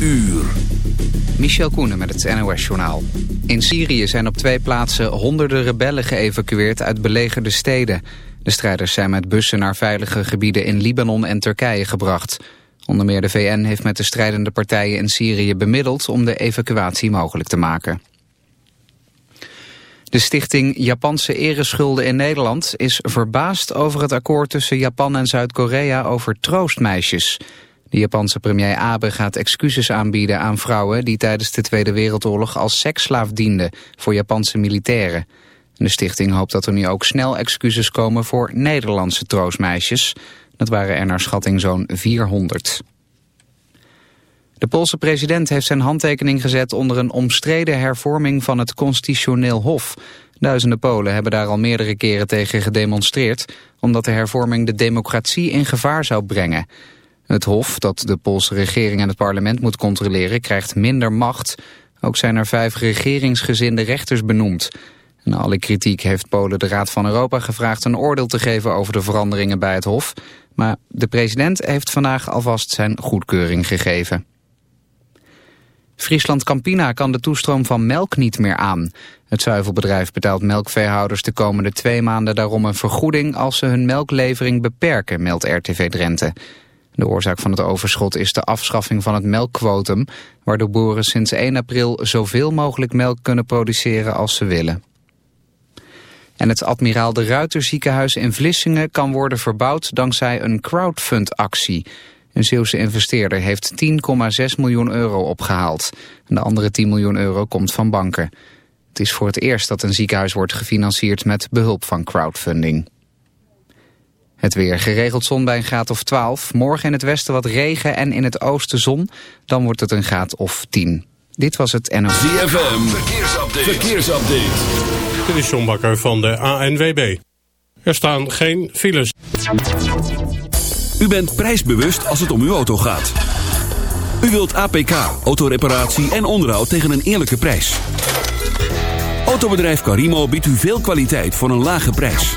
uur. Michel Koenen met het NOS-journaal. In Syrië zijn op twee plaatsen honderden rebellen geëvacueerd uit belegerde steden. De strijders zijn met bussen naar veilige gebieden in Libanon en Turkije gebracht. Onder meer de VN heeft met de strijdende partijen in Syrië bemiddeld om de evacuatie mogelijk te maken. De stichting Japanse Ereschulden in Nederland is verbaasd over het akkoord tussen Japan en Zuid-Korea over troostmeisjes. De Japanse premier Abe gaat excuses aanbieden aan vrouwen die tijdens de Tweede Wereldoorlog als seksslaaf dienden voor Japanse militairen. De stichting hoopt dat er nu ook snel excuses komen voor Nederlandse troostmeisjes. Dat waren er naar schatting zo'n 400. De Poolse president heeft zijn handtekening gezet onder een omstreden hervorming van het constitutioneel hof. Duizenden Polen hebben daar al meerdere keren tegen gedemonstreerd, omdat de hervorming de democratie in gevaar zou brengen. Het hof, dat de Poolse regering en het parlement moet controleren, krijgt minder macht. Ook zijn er vijf regeringsgezinde rechters benoemd. Na alle kritiek heeft Polen de Raad van Europa gevraagd een oordeel te geven over de veranderingen bij het hof. Maar de president heeft vandaag alvast zijn goedkeuring gegeven. Friesland Campina kan de toestroom van melk niet meer aan. Het zuivelbedrijf betaalt melkveehouders de komende twee maanden daarom een vergoeding als ze hun melklevering beperken, meldt RTV Drenthe. De oorzaak van het overschot is de afschaffing van het melkquotum, waardoor boeren sinds 1 april zoveel mogelijk melk kunnen produceren als ze willen. En het Admiraal de Ruiter ziekenhuis in Vlissingen kan worden verbouwd dankzij een crowdfund-actie. Een Zeeuwse investeerder heeft 10,6 miljoen euro opgehaald. En de andere 10 miljoen euro komt van banken. Het is voor het eerst dat een ziekenhuis wordt gefinancierd met behulp van crowdfunding. Het weer geregeld zon bij een graad of 12. Morgen in het westen wat regen en in het oosten zon. Dan wordt het een graad of 10. Dit was het NOS. ZFM, verkeersupdate. verkeersupdate. Dit is John Bakker van de ANWB. Er staan geen files. U bent prijsbewust als het om uw auto gaat. U wilt APK, autoreparatie en onderhoud tegen een eerlijke prijs. Autobedrijf Carimo biedt u veel kwaliteit voor een lage prijs.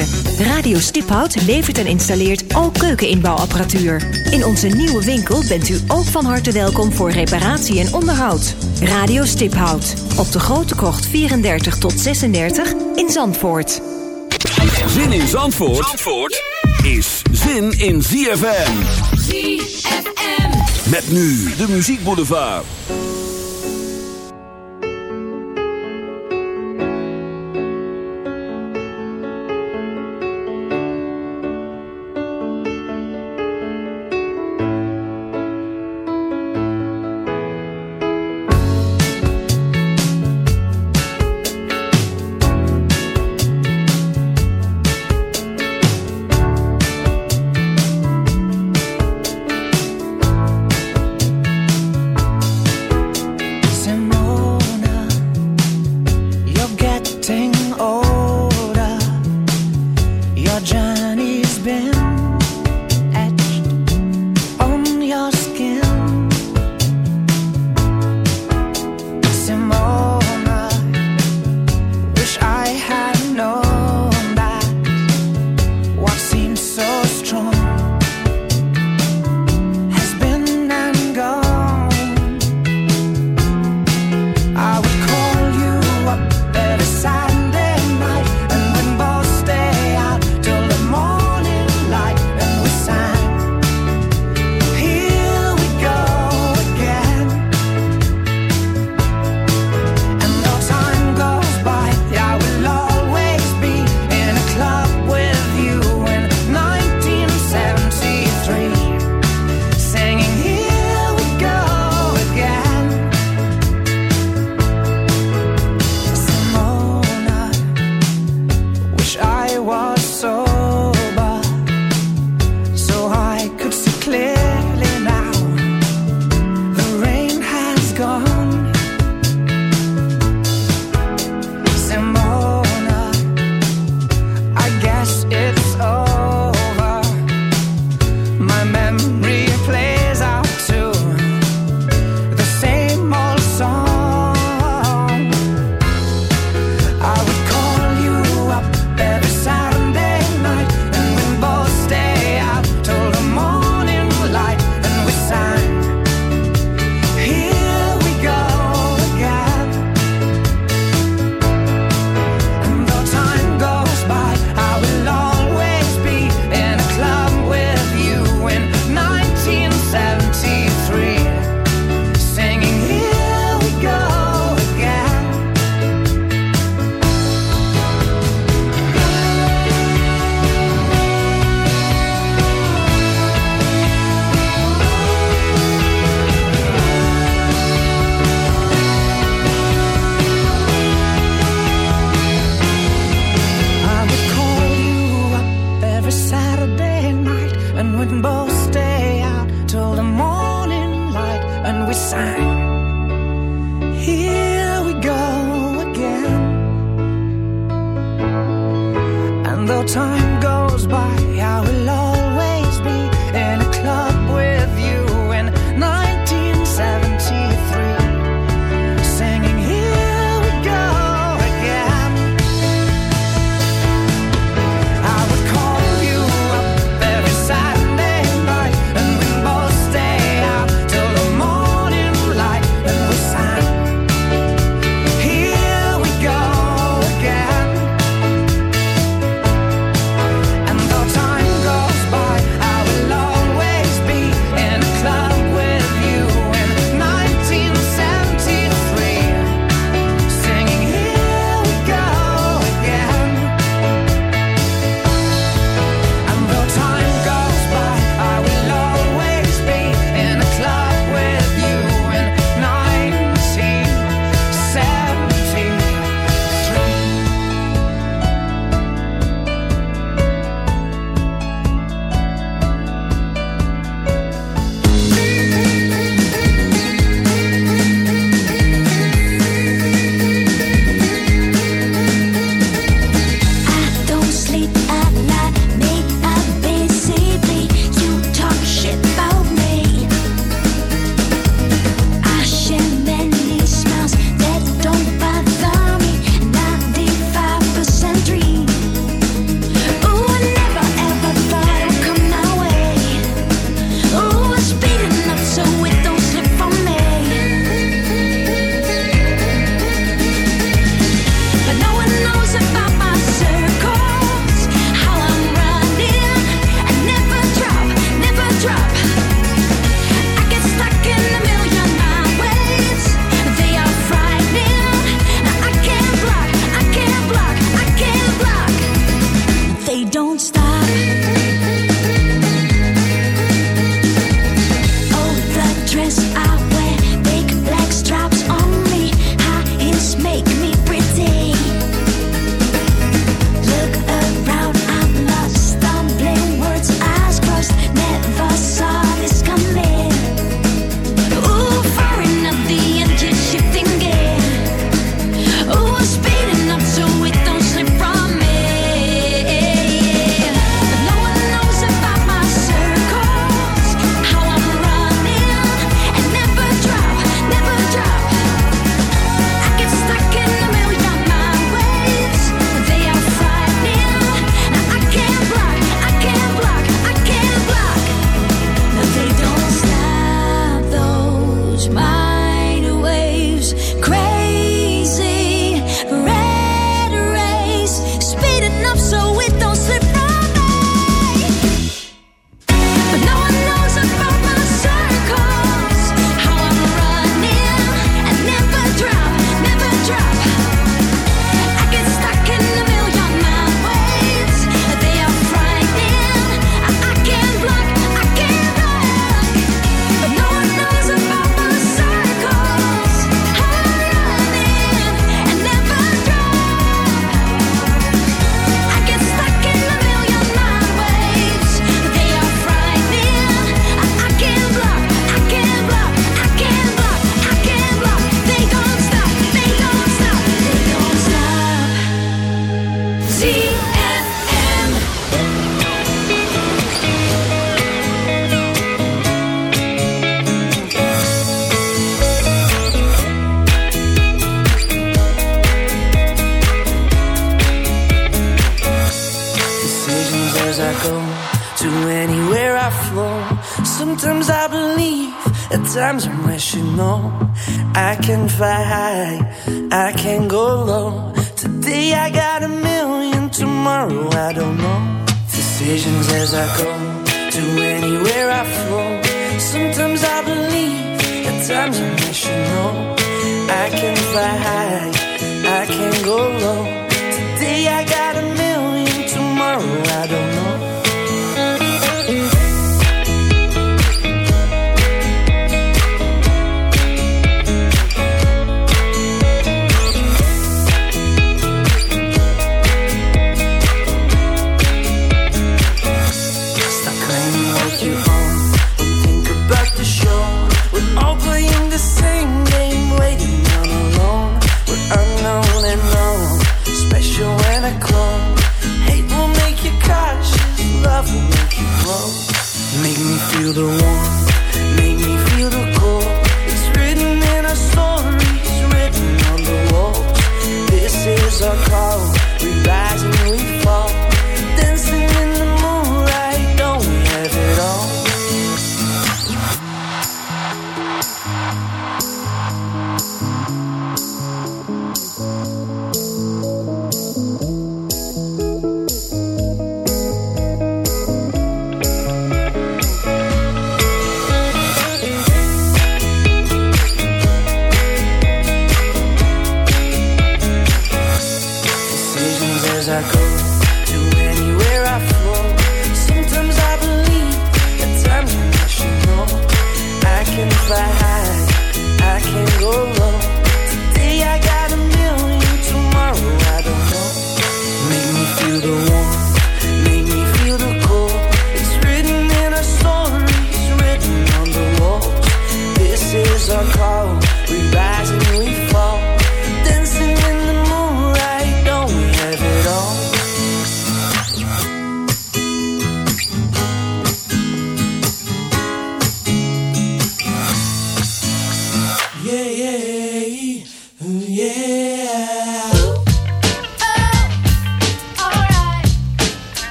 Radio Stiphout levert en installeert ook keukeninbouwapparatuur. In onze nieuwe winkel bent u ook van harte welkom voor reparatie en onderhoud. Radio Stiphout. Op de Grote Kocht 34 tot 36 in Zandvoort. Zin in Zandvoort, Zandvoort is zin in ZFM. ZFM. Met nu de muziekboulevard.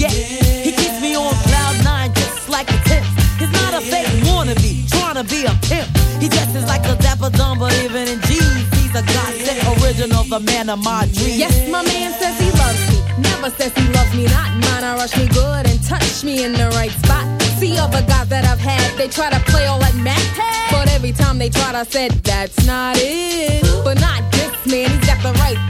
Forget. He keeps me on cloud nine just like a tip. He's not a fake wannabe, trying to be a pimp. He dresses like a dapper dumb, but even in jeans, he's a godsend original, the man of my dreams. Yes, my man says he loves me. Never says he loves me not. Mine, I rush me good and touch me in the right spot. See other guys that I've had, they try to play all that Mac. But every time they tried, I said, that's not it. But not this man, he's got the right